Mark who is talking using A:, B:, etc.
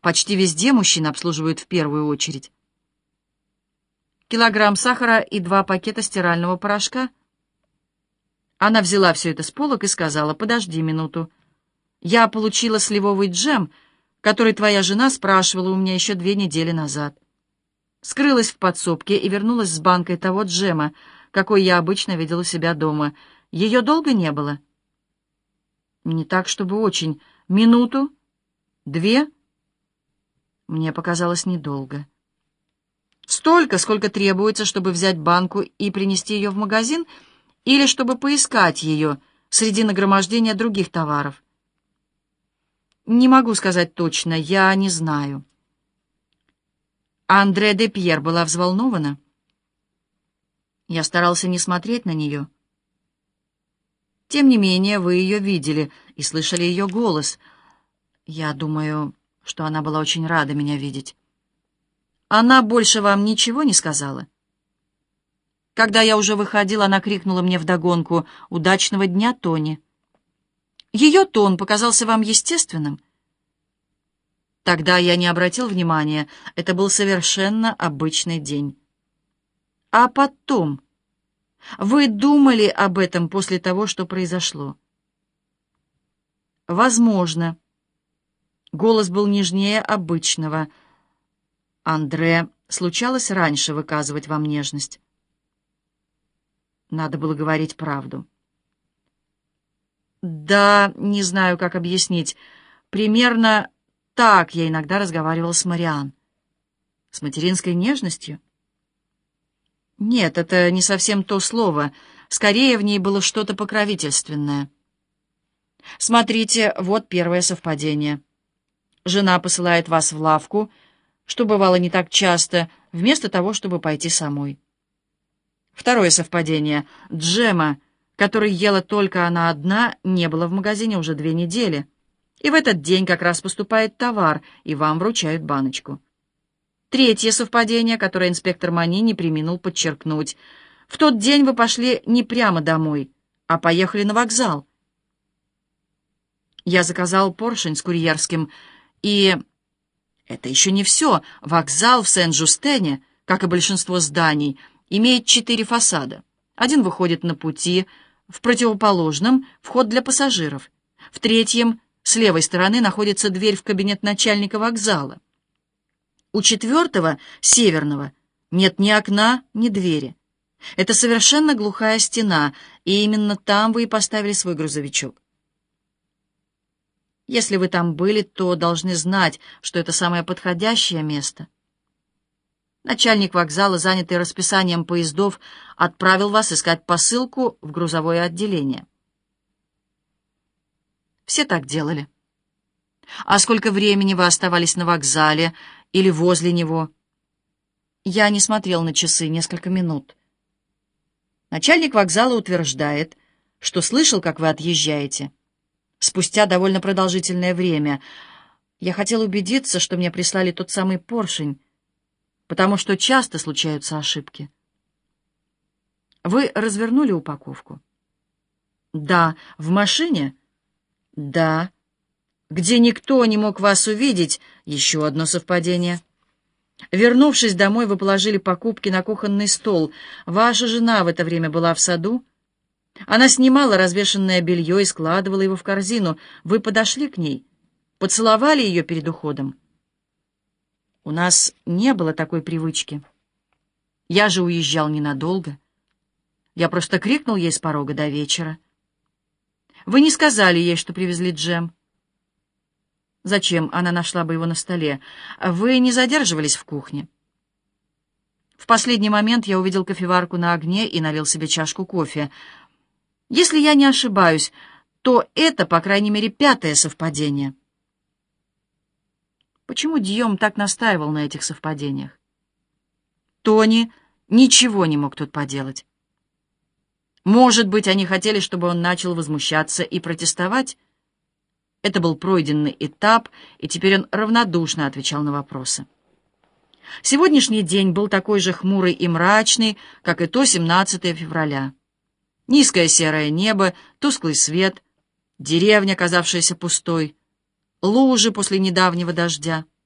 A: Почти везде мужчин обслуживают в первую очередь. Килограмм сахара и два пакета стирального порошка. Она взяла все это с полок и сказала, «Подожди минуту. Я получила сливовый джем, который твоя жена спрашивала у меня еще две недели назад. Скрылась в подсобке и вернулась с банкой того джема, какой я обычно видел у себя дома. Ее долго не было?» «Не так, чтобы очень. Минуту? Две?» Мне показалось недолго. Столько, сколько требуется, чтобы взять банку и принести ее в магазин, или чтобы поискать ее среди нагромождения других товаров. Не могу сказать точно, я не знаю. Андре де Пьер была взволнована. Я старался не смотреть на нее. Тем не менее, вы ее видели и слышали ее голос. Я думаю, что она была очень рада меня видеть. Она больше вам ничего не сказала? Когда я уже выходил, она крикнула мне вдогонку «Удачного дня, Тони!». Ее тон показался вам естественным? Тогда я не обратил внимания, это был совершенно обычный день. А потом... Вы думали об этом после того, что произошло? Возможно. Голос был нежнее обычного. Андре случалось раньше выказывать вам нежность. Надо было говорить правду. Да, не знаю, как объяснить. Примерно так я иногда разговаривал с Мариан. С материнской нежностью? Нет, это не совсем то слово. Скорее, в ней было что-то покровительственное. Смотрите, вот первое совпадение. Жена посылает вас в лавку, что бывало не так часто, вместо того, чтобы пойти самой. Второе совпадение. Джема, который ела только она одна, не было в магазине уже две недели. И в этот день как раз поступает товар, и вам вручают баночку. Третье совпадение, которое инспектор Мани не приминул подчеркнуть. В тот день вы пошли не прямо домой, а поехали на вокзал. Я заказал поршень с курьерским, и... Это еще не все. Вокзал в Сен-Жустене, как и большинство зданий, имеет четыре фасада. Один выходит на пути, в противоположном — вход для пассажиров. В третьем, с левой стороны, находится дверь в кабинет начальника вокзала. У четвертого, северного, нет ни окна, ни двери. Это совершенно глухая стена, и именно там вы и поставили свой грузовичок. Если вы там были, то должны знать, что это самое подходящее место. Начальник вокзала, занятый расписанием поездов, отправил вас искать посылку в грузовое отделение. Все так делали. А сколько времени вы оставались на вокзале или возле него? Я не смотрел на часы несколько минут. Начальник вокзала утверждает, что слышал, как вы отъезжаете спустя довольно продолжительное время. Я хотел убедиться, что мне прислали тот самый поршень, потому что часто случаются ошибки. Вы развернули упаковку? Да. В машине? Да. Где никто не мог вас увидеть? Еще одно совпадение. Вернувшись домой, вы положили покупки на кухонный стол. Ваша жена в это время была в саду? Она снимала развешенное белье и складывала его в корзину. Вы подошли к ней, поцеловали ее перед уходом. У нас не было такой привычки. Я же уезжал ненадолго. Я просто крикнул ей с порога до вечера. Вы не сказали ей, что привезли джем. Зачем? Она нашла бы его на столе. Вы не задерживались в кухне. В последний момент я увидел кофеварку на огне и налил себе чашку кофе. Если я не ошибаюсь, то это, по крайней мере, пятое совпадение. Почему Дьем так настаивал на этих совпадениях? Тони ничего не мог тут поделать. Может быть, они хотели, чтобы он начал возмущаться и протестовать? Это был пройденный этап, и теперь он равнодушно отвечал на вопросы. Сегодняшний день был такой же хмурый и мрачный, как и то 17 февраля. Низкое серое небо, тусклый свет, деревня, казавшаяся пустой, лужи после недавнего дождя —